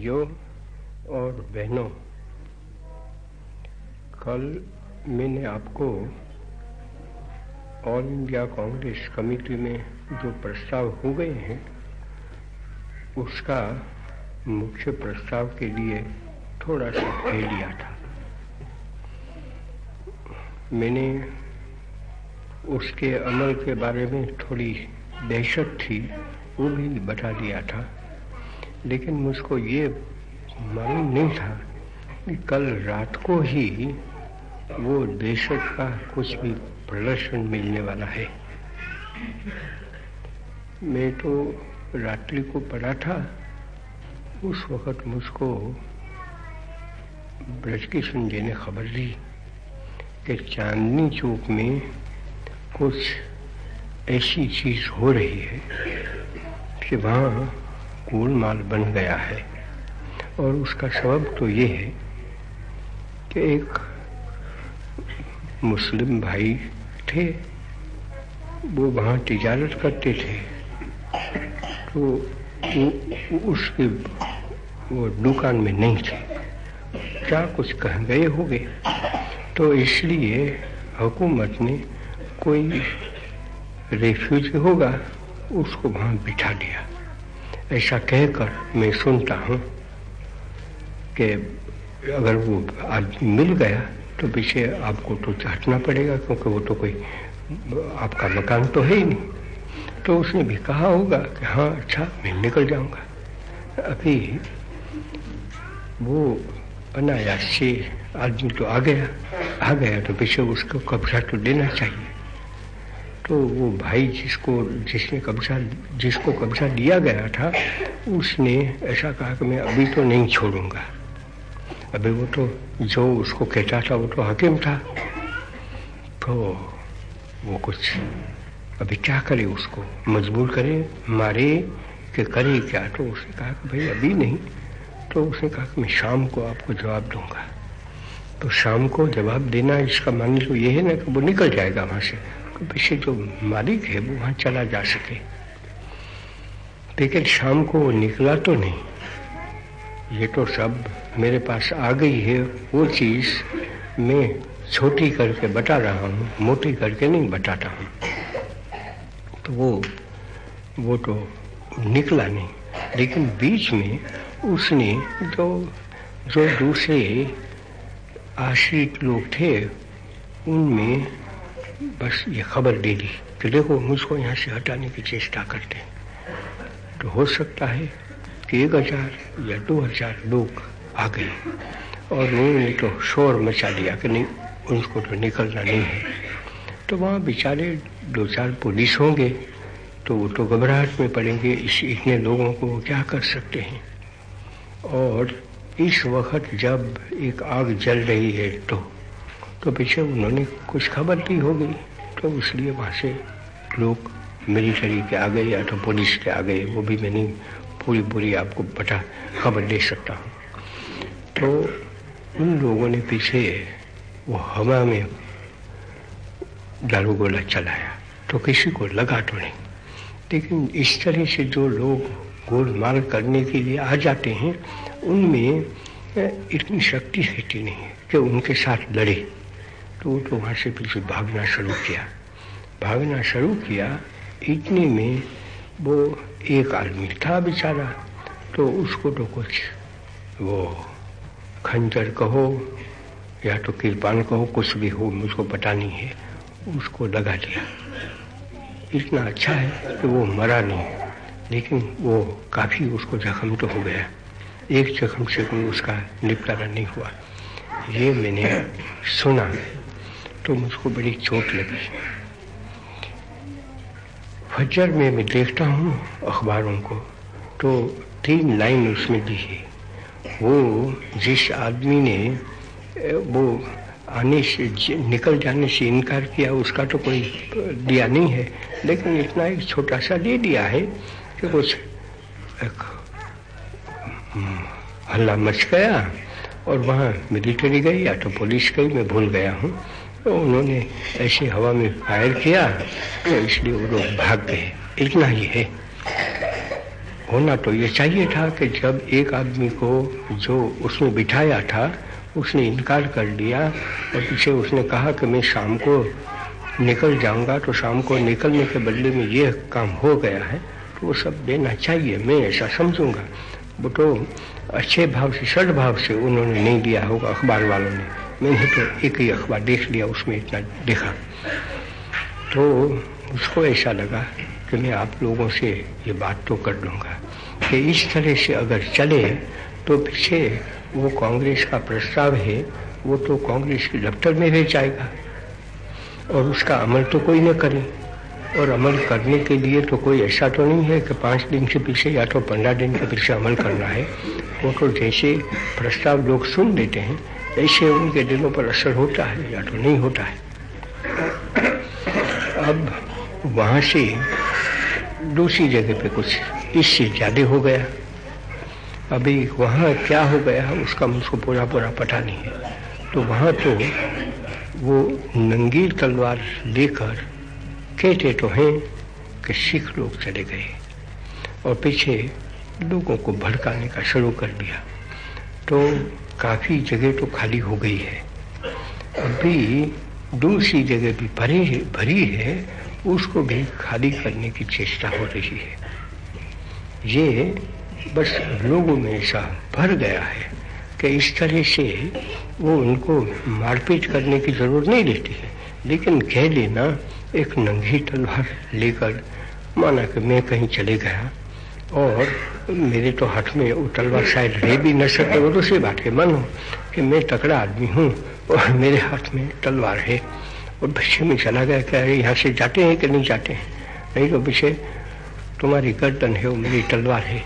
भाइयों और बहनों, कल मैंने आपको ऑल इंडिया कांग्रेस कमेटी में जो प्रस्ताव हो गए हैं, उसका मुख्य प्रस्ताव के लिए थोड़ा सा कह लिया था। मैंने उसके अमल के बारे में थोड़ी दहशत थी, वो भी बता दिया था। लेकिन मुझको ये मालूम नहीं था कि कल रात को ही वो देशक का कुछ भी प्रदर्शन मिलने वाला है। मैं तो रात्रि को पढ़ा था। उस वक्त मुझको ब्रज किशन जी ने खबर दी कि चांदनी चौक में कुछ ऐसी चीज़ हो रही है कि वहाँ गोलमाल बन गया है। और उसका सबब तो ये है कि एक मुस्लिम भाई थे वो वहाँ तजारत करते थे। तो वो, उसके वो दुकान में नहीं थे। क्या कुछ कह गए हो गए तो इसलिए हुकूमत ने कोई रेफ्यूज होगा उसको वहाँ बिठा दिया। ऐसा कहकर मैं सुनता हूँ कि अगर वो आदमी मिल गया तो पीछे आपको तो चाटना पड़ेगा, क्योंकि वो तो कोई, आपका मकान तो है ही नहीं। तो उसने भी कहा होगा कि हाँ अच्छा मैं निकल जाऊँगा। अभी वो अनायास आदमी तो आ गया आ गया तो पीछे उसको कब्जा तो देना चाहिए। तो वो भाई जिसको, जिसने कब्जा, जिसको कब्जा दिया गया था, उसने ऐसा कहा कि मैं अभी तो नहीं छोड़ूँगा। अभी वो तो जो उसको कहता था, वो तो हकीम था। तो वो कुछ, अभी क्या करे उसको? मजबूर करे, मारे कि करे क्या? तो उसने कहा कि भाई अभी नहीं। तो उसने कहा कि मैं शाम को आपको जवाब दूँगा। तो शाम को जवाब देना, इसका मान तो ये है ना कि वो निकल जाएगा वहाँ से। पीछे जो मालिक है, वो वहाँ चला जा सके। लेकिन शाम को वो निकला तो नहीं। ये तो सब मेरे पास आ गई है। वो चीज़ मैं छोटी करके बता रहा हूँ, मोटी करके नहीं बताता हूँ। तो वो वो तो निकला नहीं। लेकिन बीच में उसने जो जो दूसरे आश्रित लोग थे, उनमें बस ये खबर दे दी कि देखो मुझको यहाँ से हटाने की चेष्टा करते हैं। तो हो सकता है कि एक हज़ार या दो हज़ार लोग आ गए और उन्होंने तो शोर मचा दिया कि नहीं, उनको तो निकलना नहीं है। तो वहाँ बेचारे दो चार पुलिस होंगे तो वो तो घबराहट में पड़ेंगे, इस इतने लोगों को क्या कर सकते हैं? और इस वक्त जब एक आग जल रही है तो तो पीछे उन्होंने कुछ खबर दी होगी तो इसलिए वहाँ से लोग मिलिट्री के आ गए या तो पुलिस के आ गए वो भी मैं नहीं पूरी पूरी आपको बता खबर दे सकता हूँ। तो उन लोगों ने पीछे वो हवा में दारू गोला चलाया तो किसी को लगा तो नहीं। लेकिन इस तरह से जो लोग गोलमाल करने के लिए आ जाते हैं, उनमें इतनी शक्ति रहती नहीं है कि उनके साथ लड़े। तो वो तो वहाँ से फिर भागना शुरू किया। भागना शुरू किया, इतने में वो एक आदमी था बेचारा तो उसको तो कुछ वो खंजर कहो, या तो किरपान कहो, कुछ भी हो, मुझको पता नहीं है, उसको लगा दिया। इतना अच्छा है कि वो मरा नहीं, लेकिन वो काफ़ी उसको जख्म तो हो गया। एक जख्म से कोई उसका निपटारा नहीं हुआ। ये मैंने सुना। तो मुझको बड़ी चोट लगी। फजर में मैं देखता हूँ अखबारों को तो तीन लाइन उसमें दी है। वो जिस आदमी ने वो आने से निकल जाने से इनकार किया उसका तो कोई दिया नहीं है लेकिन इतना एक छोटा सा दे दिया है कि कुछ एक हम्म, हल्ला मच गया और वहाँ मिलिट्री गई या तो पुलिस गई मैं भूल गया हूँ। तो उन्होंने ऐसे हवा में फायर किया तो इसलिए वो लोग भाग गए। इतना ही है। होना तो ये चाहिए था कि जब एक आदमी को जो उसने बिठाया था, उसने इनकार कर दिया और पीछे उसने कहा कि मैं शाम को निकल जाऊँगा तो शाम को निकलने के बदले में ये काम हो गया है तो वो सब देना चाहिए, मैं ऐसा समझूँगा। वो तो अच्छे भाव से, सद भाव से उन्होंने नहीं दिया होगा अखबार वालों ने। मैंने तो एक ही अखबार देख लिया, उसमें इतना देखा तो उसको ऐसा लगा कि मैं आप लोगों से ये बात तो कर लूँगा कि इस तरह से अगर चले तो पीछे वो कांग्रेस का प्रस्ताव है, वो तो कांग्रेस के दफ्तर में रह जाएगा। और उसका अमल तो कोई न करे। और अमल करने के लिए तो कोई ऐसा तो नहीं है कि पाँच दिन के पीछे या तो पंद्रह दिन के पीछे अमल करना है। वो तो जैसे प्रस्ताव लोग सुन लेते हैं ऐसे उनके दिलों पर असर होता है या तो नहीं होता है। अब वहाँ से दूसरी जगह पे कुछ इससे ज़्यादा हो गया। अभी वहाँ क्या हो गया, उसका मुझको पूरा पूरा पता नहीं है। तो वहाँ तो वो नंगीर तलवार लेकर कहते तो हैं कि सिख लोग चले गए और पीछे लोगों को भड़काने का शुरू कर दिया। तो काफ़ी जगह तो खाली हो गई है। अभी दूसरी जगह भी भरी भरी है, उसको भी खाली करने की चेष्टा हो रही है। ये बस लोगों में ऐसा भर गया है कि इस तरह से वो उनको मारपीट करने की ज़रूरत नहीं रहती है। लेकिन कह लेना, एक नंगी तलवार लेकर माना कि मैं कहीं चले गया और मेरे तो हाथ में वो तलवार शायद रह भी न सके, वो दूसरी बात है। मानो कि मैं तकड़ा आदमी हूँ और मेरे हाथ में तलवार है और पीछे में चला गया कि अरे यहाँ से जाते हैं कि नहीं जाते हैं? नहीं तो पीछे तुम्हारी गर्दन है वो मेरी तलवार है।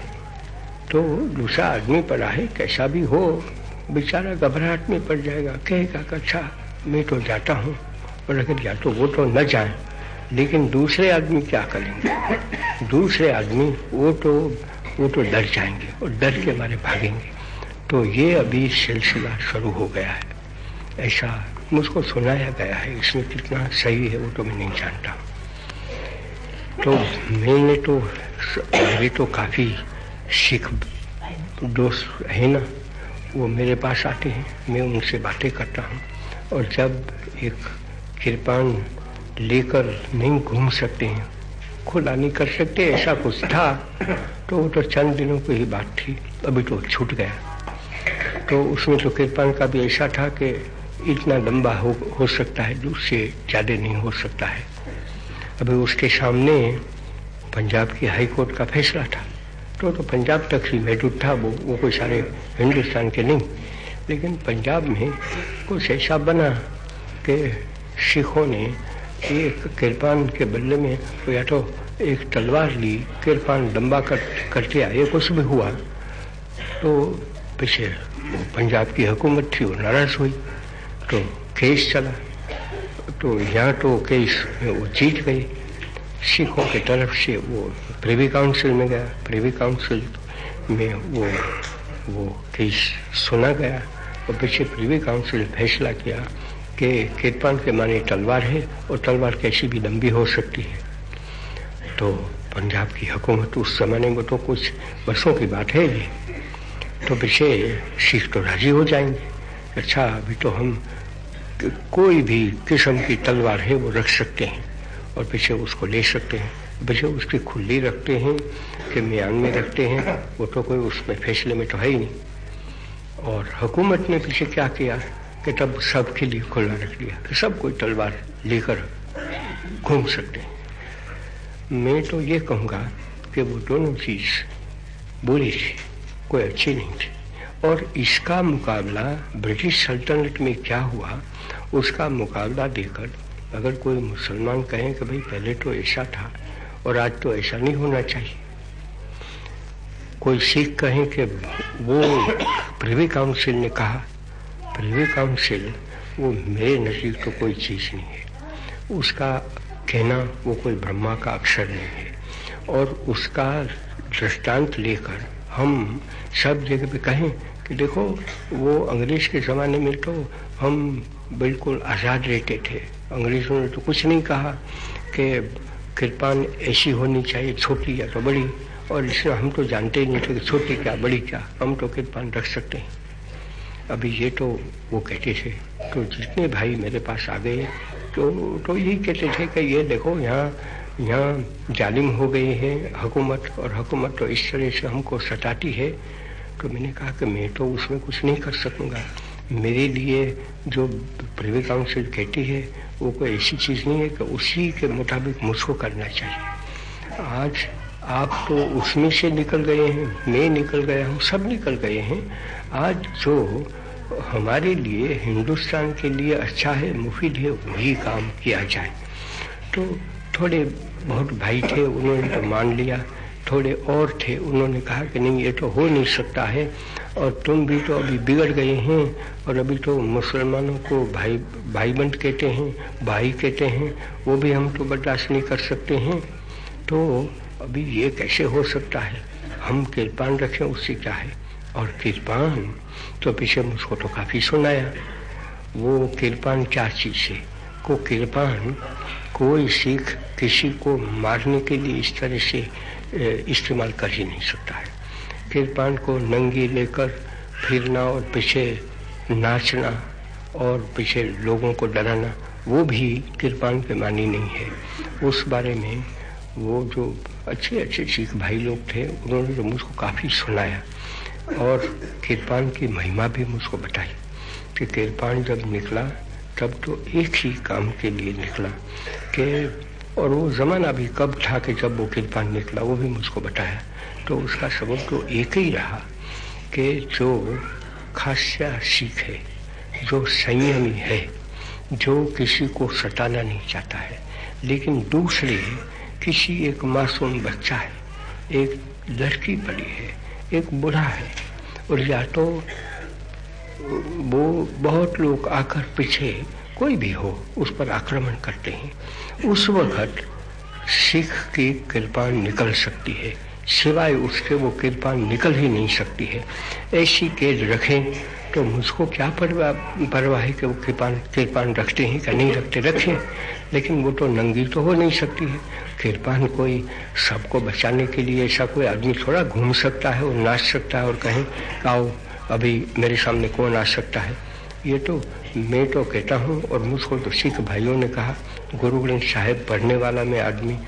तो दूसरा आदमी पड़ा है, कैसा भी हो, बेचारा घबराहट में पड़ जाएगा। कहेगा अच्छा मैं तो जाता हूँ, और अगर या तो वो तो न जाए। लेकिन दूसरे आदमी क्या करेंगे? दूसरे आदमी वो तो वो तो डर जाएँगे और डर के मारे भागेंगे। तो ये अभी सिलसिला शुरू हो गया है। ऐसा मुझको सुनाया गया है, इसमें कितना सही है वो तो मैं नहीं जानता। तो मैंने तो मेरे तो काफ़ी सिख दोस्त है ना, वो मेरे पास आते हैं, मैं उनसे बातें करता हूँ। और जब एक कृपान लेकर नहीं घूम सकते हैं। खुला नहीं कर सकते ऐसा कुछ था। तो वो तो चंद दिनों की ही बात थी। अभी तो छूट गया। तो उसमें तो कृपान का भी ऐसा था कि इतना लंबा हो हो सकता है, दूर से ज़्यादा नहीं हो सकता है। अभी उसके सामने पंजाब की हाई कोर्ट का फैसला था। तो तो पंजाब तक ही महदूद था, वो वो कोई सारे हिंदुस्तान के नहीं। लेकिन पंजाब में कुछ ऐसा बना कि सिखों ने एक किरपान के बदले में या तो एक तलवार ली, कृपान लंबा कर करते आए, कुछ भी हुआ तो पीछे पंजाब की हुकूमत थी, वो नाराज़ हुई तो केस चला तो यहाँ तो केस में वो जीत गई। सिखों की तरफ़ से वो प्रिवी काउंसिल में गया, प्रिवी काउंसिल में वो वो केस सुना गया, और पीछे प्रिवी काउंसिल फैसला किया। कि किरपान के माने तलवार है और तलवार कैसी भी लंबी हो सकती है। तो पंजाब की हुकूमत उस जमाने में तो कुछ वर्षों की बात है ये तो पीछे सिख तो राज़ी हो जाएँगे। अच्छा अभी तो हम कोई भी किस्म की तलवार है वो रख सकते हैं और पीछे उसको ले सकते हैं। पीछे उसकी खुली रखते हैं कि म्यान में रखते हैं। वो तो कोई उसमें फैसले में तो है ही नहीं। और हुकूमत ने पीछे क्या किया? कि तब सबके लिए खुला रख दिया। कि सब कोई तलवार लेकर घूम सकते। मैं तो ये कहूँगा कि वो दोनों चीज़ बुरी थी, कोई अच्छी नहीं थी। और इसका मुकाबला ब्रिटिश सल्तनत में क्या हुआ, उसका मुकाबला देकर अगर कोई मुसलमान कहें कि भाई पहले तो ऐसा था और आज तो ऐसा नहीं होना चाहिए। कोई सिख कहें कि वो प्रिवी काउंसिल ने कहा प्रिवी काउंसिल वो मेरे नज़दीक तो कोई चीज़ नहीं है। उसका कहना, वो कोई ब्रह्मा का अक्षर नहीं है। और उसका दृष्टांत लेकर हम सब जगह पे कहें कि देखो, वो अंग्रेज़ के ज़माने में तो हम बिल्कुल आज़ाद रहते थे। अंग्रेज़ों ने तो कुछ नहीं कहा कि कृपान ऐसी होनी चाहिए, छोटी या तो बड़ी। और इसमें हम तो जानते ही नहीं थे कि छोटी क्या, बड़ी क्या। हम तो कृपान रख सकते हैं। अभी ये तो वो कहते थे तो जितने भाई मेरे पास आ गए तो तो यही कहते थे कि ये देखो यहाँ यहाँ जालिम हो गए हैं, हुकूमत और हुकूमत तो इस तरह से हमको सताती है। तो मैंने कहा कि मैं तो उसमें कुछ नहीं कर सकूँगा। मेरे लिए जो प्रिवी काउंसिल कहती है, वो कोई ऐसी चीज़ नहीं है कि उसी के मुताबिक मुझको करना चाहिए। आज आप तो उसमें से निकल गए हैं, मैं निकल गया हूँ, सब निकल गए हैं। आज जो हमारे लिए हिंदुस्तान के लिए अच्छा है, मुफीद है, वही काम किया जाए। तो थोड़े बहुत भाई थे, उन्होंने तो मान लिया। थोड़े और थे, उन्होंने कहा कि नहीं, ये तो हो नहीं सकता है। और तुम भी तो अभी बिगड़ गए हैं, और अभी तो मुसलमानों को भाई भाई बंद कहते हैं, भाई कहते हैं, वो भी हम तो बर्दाश्त नहीं कर सकते हैं। तो अभी ये कैसे हो सकता है? हम किरपान रखें, उससे क्या है? और किरपान तो पीछे मुझको तो काफ़ी सुनाया। वो किरपान क्या चीज़ है? को किरपान, कोई सिख किसी को मारने के लिए इस तरह से इस्तेमाल कर ही नहीं सकता है। किरपान को नंगी लेकर फिरना और पीछे नाचना और पीछे लोगों को डराना, वो भी किरपान पे मानी नहीं है। उस बारे में वो जो अच्छे अच्छे सिख भाई लोग थे, उन्होंने तो मुझको काफ़ी सुनाया और किरपान की महिमा भी मुझको बताई कि किरपान जब निकला, तब तो एक ही काम के लिए निकला कि, और वो ज़माना भी कब था कि जब वो किरपान निकला, वो भी मुझको बताया। तो उसका सबक तो एक ही रहा कि जो खासा सीख है, जो संयमी है, जो किसी को सताना नहीं चाहता है, लेकिन दूसरे किसी एक मासूम बच्चा है, एक लड़की पड़ी है, एक बूढ़ा है, और या तो वो बहुत लोग आकर पीछे कोई भी हो, उस पर आक्रमण करते हैं। उस वक्त सिख की कृपान निकल सकती है, सिवाय उसके वो कृपान निकल ही नहीं सकती है। ऐसी कैद रखें तो मुझको क्या परवा, परवाह है कि वो कृपान कृपान रखते हैं क्या नहीं रखते, रखें। लेकिन वो तो नंगी तो हो नहीं सकती है। कृपान कोई सबको बचाने के लिए ऐसा कोई आदमी थोड़ा घूम सकता है और नाच सकता है और कहें, आओ, अभी मेरे सामने कौन आ सकता है? ये तो मैं तो कहता हूँ और मुझको तो सिख भाइयों ने कहा, गुरु ग्रंथ साहेब पढ़ने वाला मैं आदमी,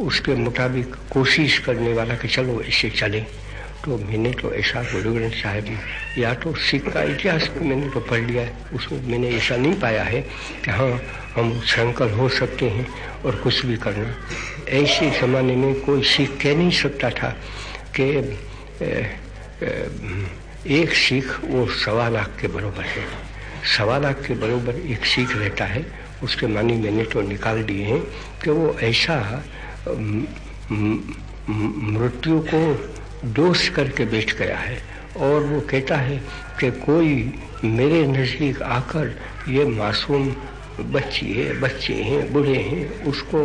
उसके मुताबिक कोशिश करने वाला कि चलो इसे चले। तो मैंने तो ऐसा गुरु ग्रंथ साहेब में या तो सिख का इतिहास भी मैंने तो पढ़ लिया है, उसमें मैंने ऐसा नहीं पाया है कि हाँ हम शंकर हो सकते हैं और कुछ भी करना। ऐसे ज़माने में कोई सिख कह नहीं सकता था कि एक सिख वो सवा लाख के बराबर है। सवा लाख के बराबर एक सिख रहता है, उसके मानी मैंने तो निकाल दिए हैं कि वो ऐसा मृत्यु को दोष करके बैठ गया है और वो कहता है कि कोई मेरे नज़दीक आकर ये मासूम बच्ची है, बच्चे हैं, बूढ़े हैं, उसको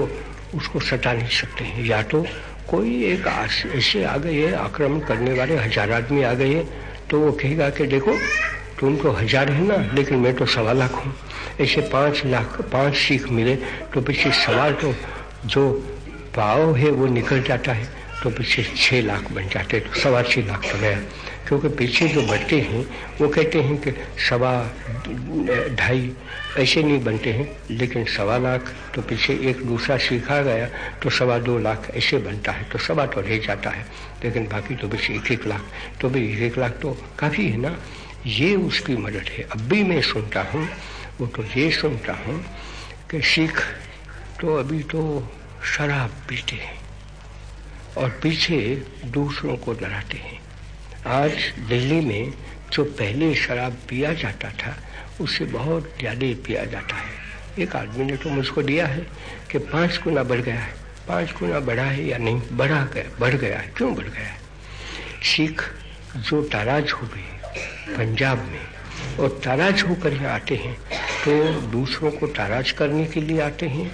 उसको सटा नहीं सकते हैं। या तो कोई एक ऐसे आ गए है, आक्रमण करने वाले, हज़ार आदमी आ गए तो वो कहेगा कि देखो, तुम तो हज़ार है ना, लेकिन मैं तो सवा लाख हूँ। ऐसे पाँच लाख, पाँच सीख मिले तो पीछे सवाल तो जो भाव है वो निकल जाता है। तो पीछे छः लाख बन जाते तो सवा छः लाख तो गया। क्योंकि पीछे जो बढ़ते हैं, वो कहते हैं कि सवा ढाई ऐसे नहीं बनते हैं, लेकिन सवा लाख तो पीछे एक दूसरा सीखा गया तो सवा दो लाख ऐसे बनता है तो सवा तो रह जाता है, लेकिन बाकी तो पीछे एक एक लाख। तो भाई एक एक लाख तो काफ़ी है ना? ये उसकी मदद है। अब भी मैं सुनता हूँ, वो तो ये सुनता हूँ कि सिख तो अभी तो शराब पीते हैं। और पीछे दूसरों को डराते हैं। आज दिल्ली में जो पहले शराब पिया जाता था उससे बहुत ज़्यादा पिया जाता है। एक आदमी ने तो मुझको दिया है कि पाँच गुना बढ़ गया है। पाँच गुना बढ़ा है या नहीं? बढ़ा गया, बढ़ गया है। क्यों बढ़ गया है? सिख जो ताराज हो गए पंजाब में और ताराज होकर यहाँ आते हैं तो दूसरों को ताराज करने के लिए आते हैं,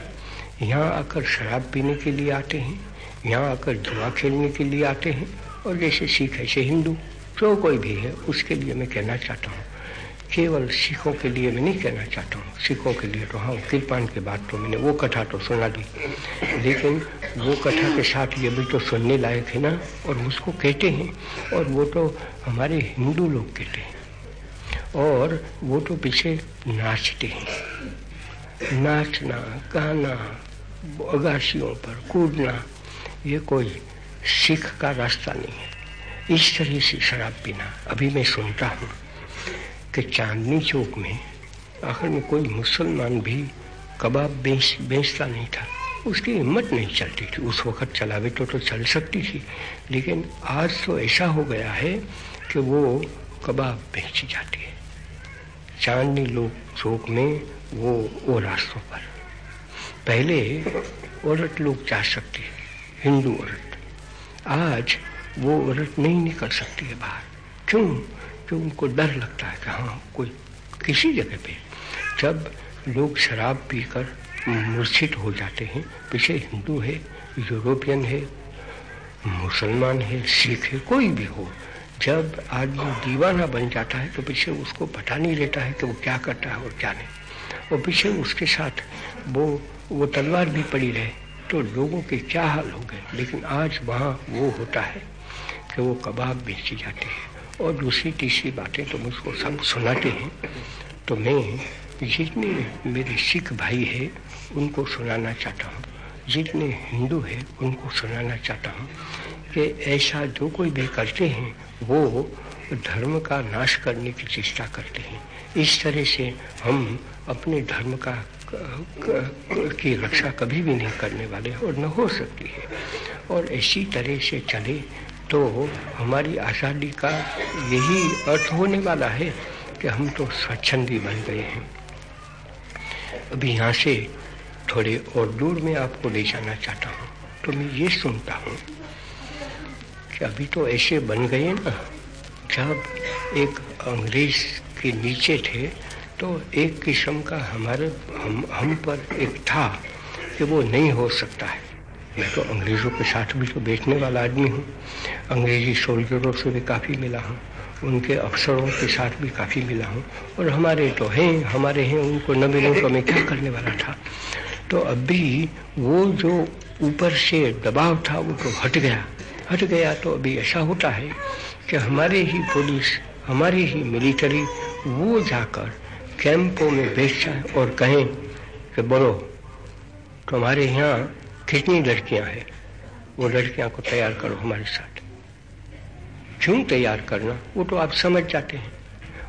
यहाँ आकर शराब पीने के लिए आते हैं। यहाँ आकर जुआ खेलने के लिए आते हैं। और जैसे सिख, ऐसे हिंदू, जो कोई भी है, उसके लिए मैं कहना चाहता हूँ, केवल सिखों के लिए मैं नहीं कहना चाहता हूँ। सिखों के लिए तो हाँ कृपान की बात तो मैंने वो कथा तो सुना दी। लेकिन वो कथा के साथ ये भी तो सुनने लायक है ना? और उसको कहते हैं। और वो तो हमारे हिंदू लोग कहते हैं। और वो तो पीछे नाचते हैं। नाचना, गाना, अगाशियों पर कूदना ये कोई सिख का रास्ता नहीं है। इस तरह से शराब पीना, अभी मैं सुनता हूँ कि चांदनी चौक में आखिर में कोई मुसलमान भी कबाब बेच, बेचता नहीं था। उसकी हिम्मत नहीं चलती थी। उस वक्त चलावे तो तो चल सकती थी, लेकिन आज तो ऐसा हो गया है कि वो कबाब बेची जाती है। चांदनी लोग चौक में वो वो रास्तों पर। पहले औरत लोग जा सकती है। हिंदू औरत। आज वो औरत नहीं निकल सकती है बाहर। क्यों? क्यों उनको डर लगता है कि हाँ कोई किसी जगह पे जब लोग शराब पीकर मूर्छित हो जाते हैं, पीछे हिंदू है, यूरोपियन है, मुसलमान है, सिख है, कोई भी हो, जब आदमी दीवाना बन जाता है तो पीछे उसको पता नहीं रहता है कि वो क्या करता है और क्या नहीं। और पीछे उसके साथ वो वो तलवार भी पड़ी रहे तो लोगों के क्या हाल हो गए, लेकिन आज वहाँ वो होता है कि वो कबाब बेची जाती है। और दूसरी, तीसरी बातें तो मुझको सब सुनाते हैं। तो मैं जितने मेरे सिख भाई है, उनको सुनाना चाहता हूँ। जितने हिंदू हैं, उनको सुनाना चाहता हूँ कि ऐसा जो कोई भी करते हैं, वो धर्म का नाश करने की चेष्टा करते हैं। इस तरह से हम अपने धर्म का की रक्षा कभी भी नहीं करने वाले और न हो सकती है। और ऐसी तरह से चले तो हमारी आज़ादी का यही अर्थ होने वाला है कि हम तो स्वच्छंदी बन गए हैं। अभी यहाँ से थोड़े और दूर में आपको ले जाना चाहता हूँ। तो मैं ये सुनता हूँ कि अभी तो ऐसे बन गए ना, जब एक अंग्रेज़ के नीचे थे तो एक किस्म का हमारे, हम हम पर एक था कि वो नहीं हो सकता है। मैं तो अंग्रेज़ों के साथ भी तो बैठने वाला आदमी हूँ। अंग्रेज़ी सोल्जरों से भी काफ़ी मिला हूँ। उनके अफसरों के साथ भी काफ़ी मिला हूँ। और हमारे तो हैं, हमारे हैं, उनको न मिले तो मैं क्या करने वाला था? तो अभी वो जो ऊपर से दबाव था, वो तो हट गया। हट गया तो अभी ऐसा होता है कि हमारे ही पुलिस, हमारी ही मिलिट्री, वो जाकर कैंपों में जाए और कहें कि बोलो, तुम्हारे यहाँ कितनी लड़कियाँ हैं? वो लड़कियाँ को तैयार करो हमारे साथ। क्यों तैयार करना? वो तो आप समझ जाते हैं।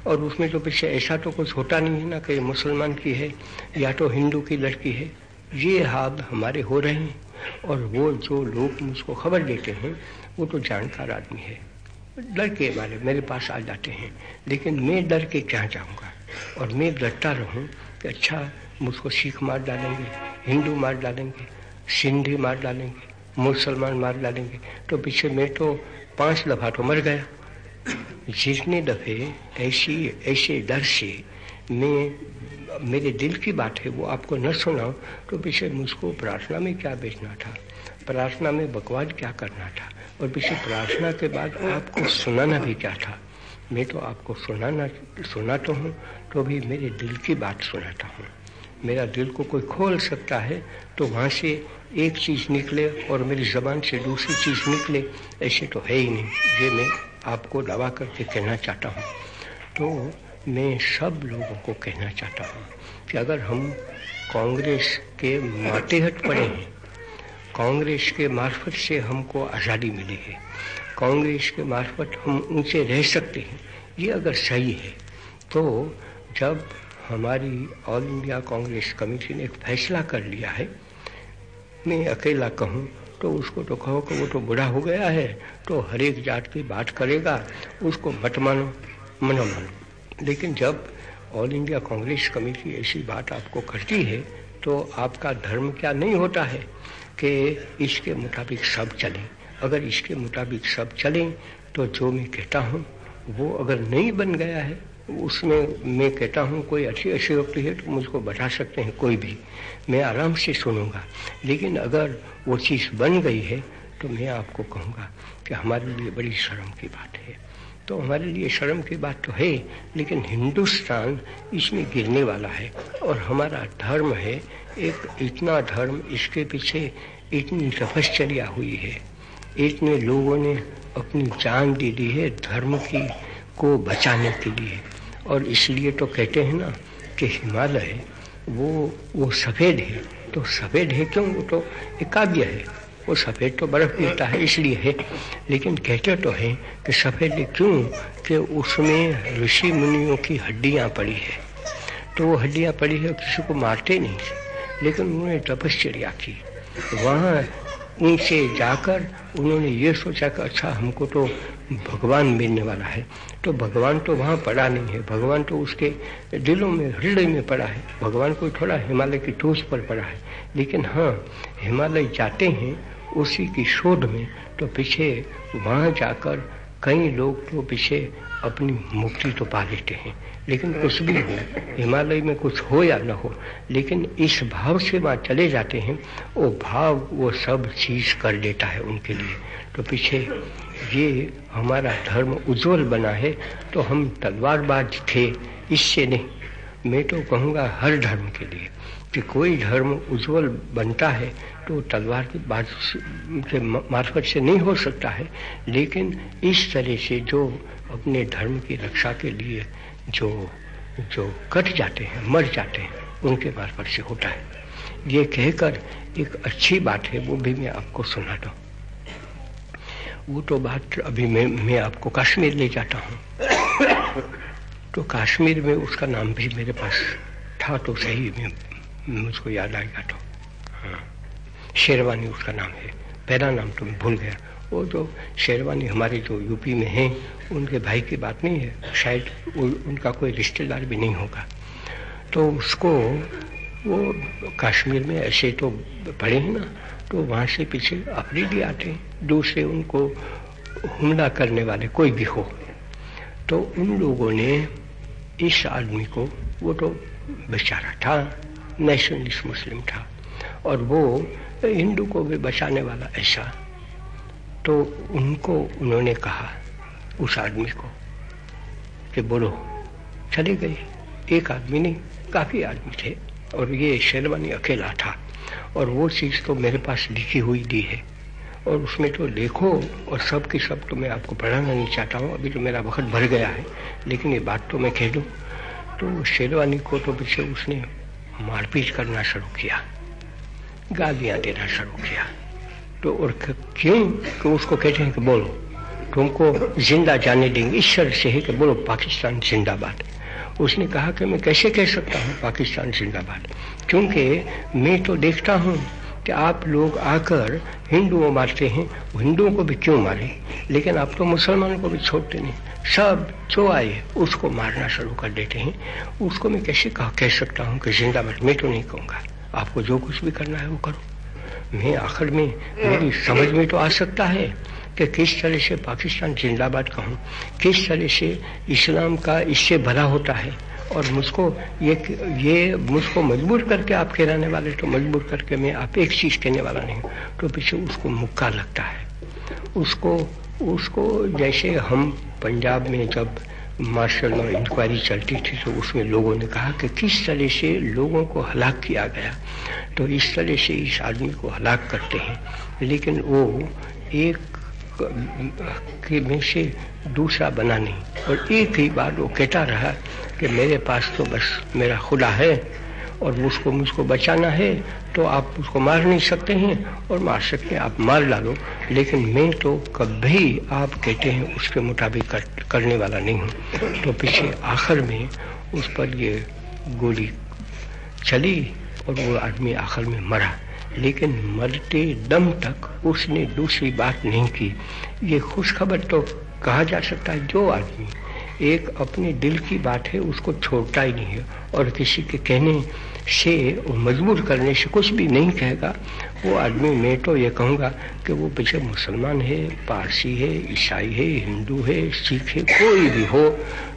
और उसमें तो पीछे ऐसा तो कुछ होता नहीं है ना कि मुसलमान की है या तो हिंदू की लड़की है। ये हाल हमारे हो रहे हैं। और वो जो लोग मुझको खबर देते हैं, वो तो जानकार आदमी है। डर के वाले मेरे पास आ जाते हैं। लेकिन मैं डर के क्या जाऊँगा? और मैं डरता रहूँ कि अच्छा मुझको सीख मार डालेंगे, हिंदू मार डालेंगे, सिंधी मार डालेंगे, मुसलमान मार डालेंगे तो पीछे मैं तो पाँच दफ़ा तो मर गया। जितने दफे ऐसी, ऐसे डर से मैं, मेरे दिल की बात है, वो आपको न सुनाऊं तो पीछे मुझको प्रार्थना में क्या बेचना था? प्रार्थना में बकवाद क्या करना था? और पीछे प्रार्थना के बाद आपको सुनाना भी क्या था? मैं तो आपको सुनाना सुना तो हूँ तो भी मेरे दिल की बात सुनाता हूँ। मेरा दिल को कोई खोल सकता है तो वहाँ से एक चीज़ निकले और मेरी ज़बान से दूसरी चीज़ निकले, ऐसे तो है ही नहीं। ये मैं आपको दवा करके कहना चाहता हूँ। तो मैं सब लोगों को कहना चाहता हूँ कि अगर हम कांग्रेस के मातेहट पड़े हैं, कांग्रेस के मार्फत से हमको आज़ादी मिली है, कांग्रेस के मार्फत हम ऊँचे रह सकते हैं, ये अगर सही है तो जब हमारी ऑल इंडिया कांग्रेस कमेटी ने एक फैसला कर लिया है, मैं अकेला कहूँ तो उसको तो कहो कि वो तो बुरा हो गया है तो हर एक जात की बात करेगा, उसको मत मानो, मनो मानो। लेकिन जब ऑल इंडिया कांग्रेस कमेटी ऐसी बात आपको करती है तो आपका धर्म क्या नहीं होता है कि इसके मुताबिक सब चलें? अगर इसके मुताबिक सब चलें तो जो मैं कहता हूँ, वो अगर नहीं बन गया है उसमें मैं कहता हूँ, कोई अच्छी अच्छी व्यक्ति है तो मुझको बता सकते हैं, कोई भी। मैं आराम से सुनूँगा। लेकिन अगर वो चीज़ बन गई है तो मैं आपको कहूँगा कि हमारे लिए बड़ी शर्म की बात है। तो हमारे लिए शर्म की बात तो है, लेकिन हिंदुस्तान इसमें गिरने वाला है और हमारा धर्म है, एक इतना धर्म इसके पीछे इतनी तपश्चर्या हुई है। इतने लोगों ने अपनी जान दे दी है धर्म की को बचाने के लिए। और इसलिए तो कहते हैं ना कि हिमालय, वो वो सफ़ेद है। तो सफ़ेद है क्यों? वो तो एक काव्य है। वो सफ़ेद तो बर्फ़ गिरता है, इसलिए है। लेकिन कहते तो हैं कि सफ़ेद क्यों? कि उसमें ऋषि मुनियों की हड्डियाँ पड़ी है। तो वो हड्डियाँ पड़ी है, किसी को मारते नहीं लेकिन उन्होंने तपश्चर्या की। वहाँ उनसे जाकर उन्होंने ये सोचा कि अच्छा हमको तो भगवान मिलने वाला है। तो भगवान तो वहाँ पड़ा नहीं है। भगवान तो उसके दिलों में, हृदय में पड़ा है। भगवान को थोड़ा हिमालय की टोच पर पड़ा है। लेकिन हाँ हिमालय जाते हैं उसी की शोध में तो पीछे वहाँ जाकर कई लोग तो पीछे अपनी मुक्ति तो पा लेते हैं। लेकिन कुछ भी हो, हिमालय में कुछ हो या न हो, लेकिन इस भाव से वहाँ चले जाते हैं, वो भाव वो सब चीज़ कर देता है उनके लिए। तो पीछे ये हमारा धर्म उज्जवल बना है तो हम तलवारबाज थे, इससे नहीं। मैं तो कहूँगा हर धर्म के लिए। कि कोई धर्म उज्जवल बनता है तो तलवार की बात से मार्फत से नहीं हो सकता है। लेकिन इस तरह से जो अपने धर्म की रक्षा के लिए जो जो कट जाते हैं, मर जाते हैं, उनके मार्फत से होता है। ये कहकर एक अच्छी बात है, वो भी मैं आपको सुना दूँ वो तो बात अभी मैं मैं आपको कश्मीर ले जाता हूँ। तो कश्मीर में उसका नाम भी मेरे पास था तो सही में मुझको याद आएगा तो। हाँ शेरवानी उसका नाम है। पहला नाम तो मैं भूल गया। वो तो शेरवानी हमारे जो यूपी में हैं, उनके भाई की बात नहीं है। शायद उनका कोई रिश्तेदार भी नहीं होगा। तो उसको, वो कश्मीर में ऐसे तो पड़े हैं ना तो वहाँ से पीछे अपने भी आते हैं। दूसरे उनको हमला करने वाले कोई भी हो। तो उन लोगों ने इस आदमी को, वो तो बेचारा था। नेशनलिस्ट मुस्लिम था। और वो हिंदू को भी बचाने वाला ऐसा। तो उनको उन्होंने कहा, उस आदमी को, कि बोलो, चले गए। एक आदमी नहीं, काफ़ी आदमी थे। और ये शेरवानी अकेला था। और वो चीज़ तो मेरे पास लिखी हुई दी है। और उसमें तो देखो, और सब की सब तो मैं आपको पढ़ाना नहीं चाहता हूँ। अभी तो मेरा वक्त भर गया है, लेकिन ये बात तो मैं कह दूँ। तो शेरवानी को तो पीछे उसने मारपीट करना शुरू किया, गालियाँ देना शुरू किया। तो और क्यों? तो उसको कहते हैं कि बोलो, तुमको ज़िंदा जाने देंगे, ईश्वर से है कि बोलो, पाकिस्तान जिंदाबाद। उसने कहा कि मैं कैसे कह सकता हूँ, पाकिस्तान जिंदाबाद? क्योंकि मैं तो देखता हूँ कि आप लोग आकर हिंदुओं मारते हैं हिंदुओं को भी क्यों मारे? लेकिन आप तो मुसलमानों को भी छोड़ते नहीं। सब जो आए उसको मारना शुरू कर देते हैं। उसको मैं कैसे कह, कह सकता हूँ कि ज़िंदा जिंदाबाद मैं तो नहीं कहूँगा। आपको जो कुछ भी करना है वो करो। मैं आखिर में मेरी समझ में तो आ सकता है कि किस तरह से पाकिस्तान जिंदाबाद कहूँ किस तरह से इस्लाम का इससे भला होता है। और मुझको ये ये मुझको मजबूर करके आप कहलाने वाले तो मजबूर करके मैं आप एक चीज़ कहने वाला नहीं तो पीछे उसको मुक्का लगता है। उसको उसको जैसे हम पंजाब में जब मार्शल लॉ इंक्वायरी चलती थी तो उसमें लोगों ने कहा कि किस तरह से लोगों को हलाक किया गया। तो इस तरह से इस आदमी को हलाक करते हैं। लेकिन वो एक के में से दूसरा बना नहीं और एक ही बार वो कहता रहा कि मेरे पास तो बस मेरा खुदा है और उसको मुझको बचाना है तो आप उसको मार नहीं सकते हैं और मार सकते हैं आप मार डालो। लेकिन मैं तो कभी आप कहते हैं उसके मुताबिक कर, करने वाला नहीं हूँ। तो पीछे आखिर में उस पर ये गोली चली और वो आदमी आखिर में मरा। लेकिन मरते दम तक उसने दूसरी बात नहीं की। ये खुशखबर तो कहा जा सकता है, जो आदमी एक अपने दिल की बात है, उसको छोड़ता ही नहीं है। और किसी के कहने से मजबूर करने से कुछ भी नहीं कहेगा। वो आदमी, मैं तो ये कहूँगा कि वो पीछे मुसलमान है, पारसी है, ईसाई है, हिंदू है, सिख है, कोई भी हो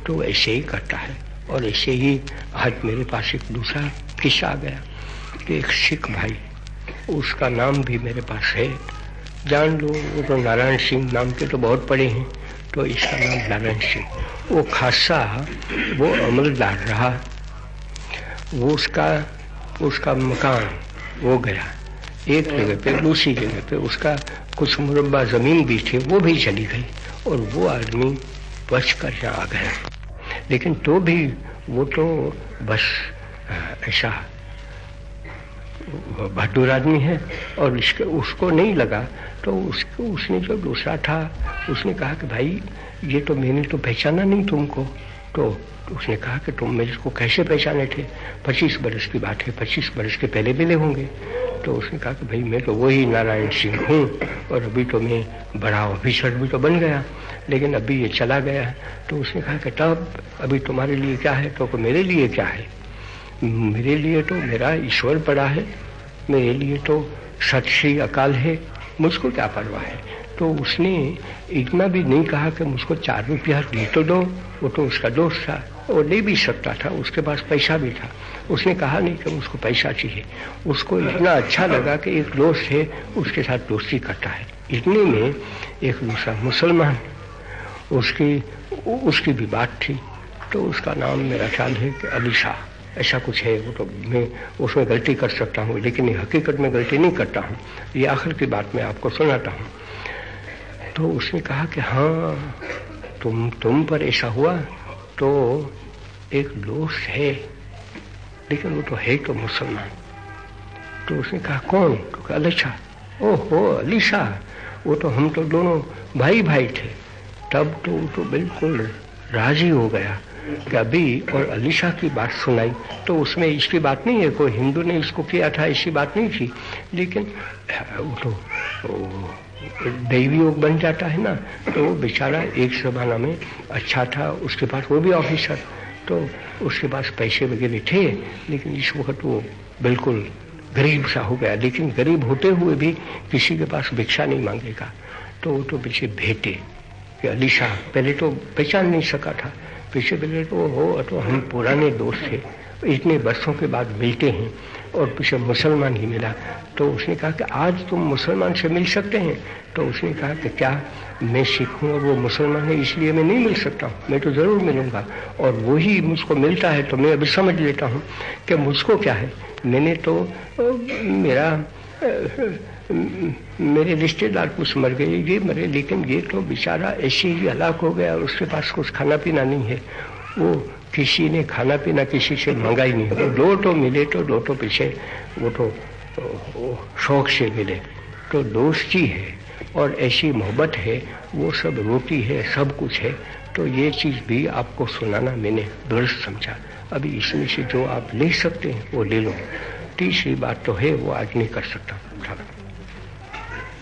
तो ऐसे ही करता है। और ऐसे ही आज मेरे पास एक दूसरा किस्सा आ गया कि एक सिख भाई उसका नाम भी मेरे पास है। जान लो, वो तो नारायण सिंह नाम के तो बहुत पड़े हैं तो इसका नाम नारायण सिंह। वो खासा, वो अमलदार रहा। वो उसका उसका मकान, वो गया। एक जगह पे, दूसरी जगह पे उसका कुछ मुरब्बा ज़मीन भी थी, वो भी चली गई और वो आदमी बच कर यहाँ आ गया। लेकिन तो भी वो तो बस ऐसा बहादुर आदमी है और इसके, उसको नहीं लगा तो उसको, उसने जो दूसरा था, उसने कहा कि भाई, ये तो मैंने तो पहचाना नहीं तुमको। तो उसने कहा कि तुम मेरे को कैसे पहचाने थे? पच्चीस बरस की बात है, पच्चीस बरस के पहले मिले होंगे। तो उसने कहा कि भाई, मैं तो वही नारायण सिंह हूँ, और अभी तो मैं बड़ा ऑफिसर भी तो बन गया, लेकिन अभी ये चला गया। तो उसने कहा कि तब, अभी तुम्हारे लिए क्या है? तो मेरे लिए क्या है? मेरे लिए तो मेरा ईश्वर पड़ा है, मेरे लिए तो सत श्री अकाल है, मुझको क्या परवाह है? तो उसने इतना भी नहीं कहा कि मुझको चार रुपया दे तो दो, वो तो उसका दोस्त था, वो ले भी सकता था, उसके पास पैसा भी था। उसने कहा नहीं कि उसको पैसा चाहिए। उसको इतना अच्छा लगा कि एक दोस्त है, उसके साथ दोस्ती करता है। इतने में एक दूसरा मुसलमान, उसकी उसकी भी बात थी। तो उसका नाम मेरा ख्याल है कि अली शाह ऐसा कुछ है, वो तो मैं उसमें गलती कर सकता हूँ, लेकिन हकीकत में गलती नहीं करता हूँ। ये आखिर की बात मैं आपको सुनाता हूँ। तो उसने कहा कि हाँ तुम तुम पर ऐसा हुआ तो एक दोस्त है, लेकिन वो तो है तो मुसलमान। तो उसने कहा, कौन? तो अलीशा। ओहो, अलीशा, वो तो हम तो दोनों भाई भाई थे। तब तो वो तो बिल्कुल राज़ी हो गया। अभी और अलीशा की बात सुनाई तो उसमें इसकी बात नहीं है, कोई हिंदू ने इसको किया था, ऐसी बात नहीं थी। लेकिन वो तो दैवी योग बन जाता है ना तो बेचारा एक जमाना में अच्छा था, उसके पास वो भी ऑफिसर तो उसके पास पैसे वगैरह थे, लेकिन इस वक्त वो बिल्कुल गरीब सा हो गया। लेकिन गरीब होते हुए भी किसी के पास भिक्षा नहीं मांगेगा। तो वो तो पीछे भेटे कि अलीशा, पहले तो पहचान नहीं सका था पीछे बोले तो हो तो हम पुराने दोस्त थे, इतने वर्षों के बाद मिलते हैं, और पीछे मुसलमान ही मिला तो उसने कहा कि आज तुम मुसलमान से मिल सकते हैं। तो उसने कहा कि क्या मैं सिख? हूँ और वो मुसलमान है, इसलिए मैं नहीं मिल सकता हूँ। मैं तो ज़रूर मिलूँगा, और वही मुझको मिलता है तो मैं अभी समझ लेता हूँ कि मुझको क्या है। मैंने तो मेरा मेरे रिश्तेदार कुछ मर गए, ये मरे, लेकिन ये तो बेचारा ऐसे ही हलाक हो गया और उसके पास कुछ खाना पीना नहीं है। वो किसी ने खाना पीना किसी से मंगा ही नहीं। वो दो तो मिले तो दो तो पीछे वो तो शौक से मिले। तो दोस्ती है और ऐसी मोहब्बत है, वो सब रोटी है, सब कुछ है। तो ये चीज़ भी आपको सुनाना मैंने दुरुस्त समझा। अभी इसमें से जो आप ले सकते हैं, वो ले लो। तीसरी बात तो है, वो आज नहीं कर सकता।